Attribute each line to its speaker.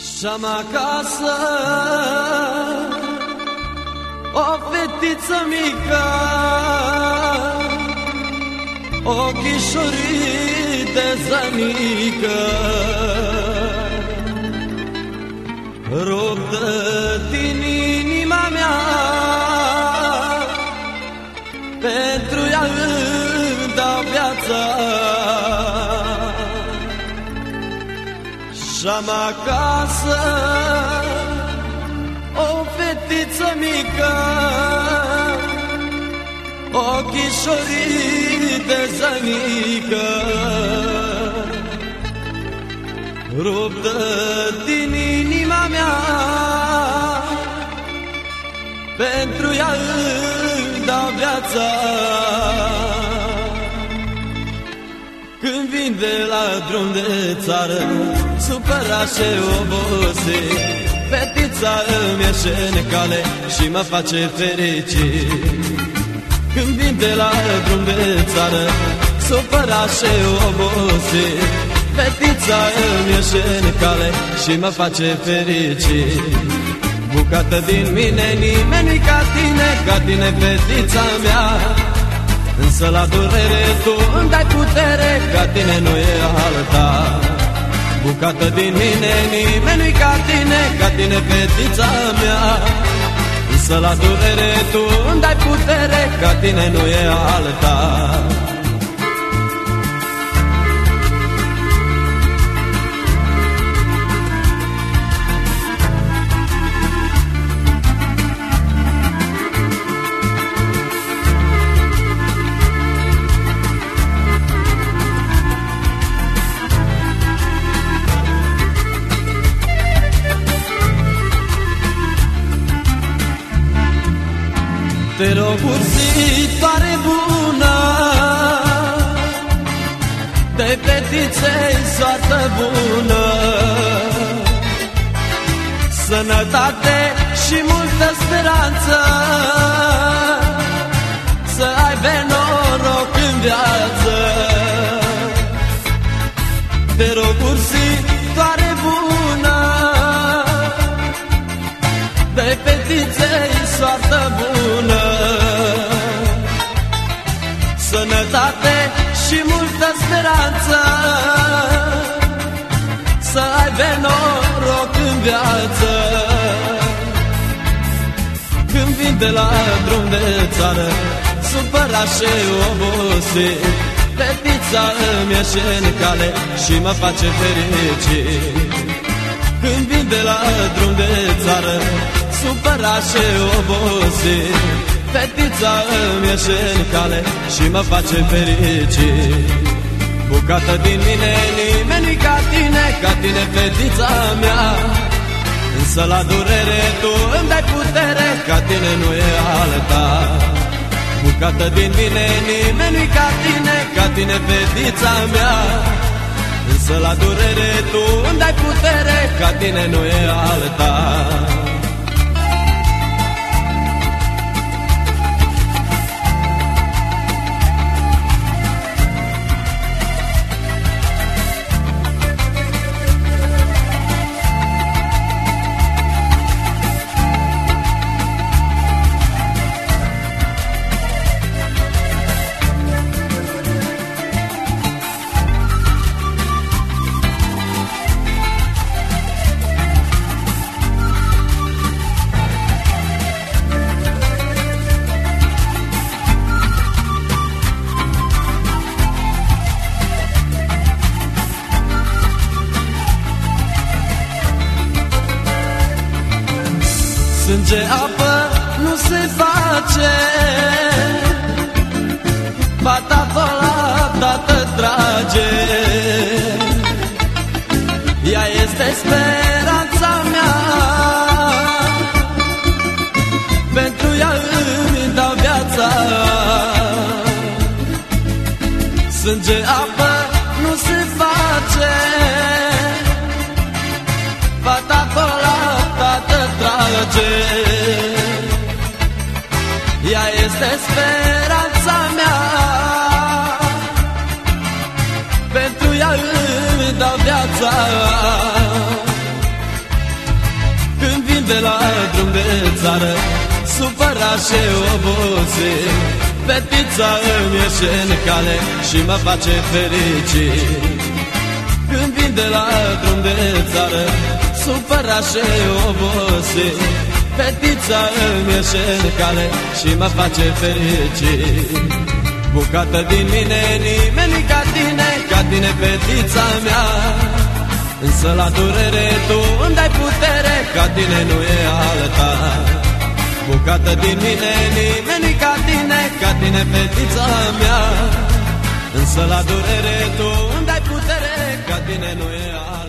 Speaker 1: Și-am acasă o fetiță mică Ochișorii de zănică Ruptă din inima Și-am acasă o fetiță mică Ochișorii de zănică. Ruptă din inima mea Pentru ea îmi dau viața Când vin de la drum de țară Supărat și obosit Fetița îmi ieșe în cale și mă face fericit. Când vin de la drum de țară Supărat și obosit Fetița îmi ieșe în cale și mă face fericit. Bucată din mine nimeni nu ca tine, ca tine fetița mea Însă la durere tu îmi dai putere, ca tine nu e alta. Bucată din mine nimeni nu ca tine, ca tine fetița mea. Însă la durere tu îmi dai putere, ca tine nu e alta Te rog, ursitoare bună De fetiței soartă bună. Sănătate și multă speranță De fetiței soartă bună. Sănătate și multă speranță. Să aibă noroc în viață. Când vin de la drum de țară Supărat și obosit. Fetița îmi ieșe în cale și mă face fericit. Când vin de la drum de țară Supărat și obosit Fetița îmi ieșe în cale și mă face fericit. Bucată din mine nimeni nu ca tine, ca tine fetița mea. Însă la durere tu îmi dai putere, ca tine nu e alta. Bucată din mine nimeni nu ca tine, ca tine fetița mea. Însă la durere tu îmi dai putere, ca tine nu e alta Sânge apă nu se face. Fata la tată trage. Ea este speranța mea. Pentru ea îmi dau viața. Sânge apă speranța mea. Pentru ea îmi dau viața. Țară Supăra și obosit. Fetița îmi ieșe în cale Și mă face fericit. Când vin de la drum de țară Supăra și obosit Fetița îmi ieșe în cale Și mă face fericit. Bucată din mine nimeni ca tine Ca tine fetița mea. Însă la durere tu îmi dai putere Ca tine nu e alta. Bucată din mine nimeni ca tine Ca tine fetița mea. Însă la durere tu îmi dai putere Ca tine nu e alta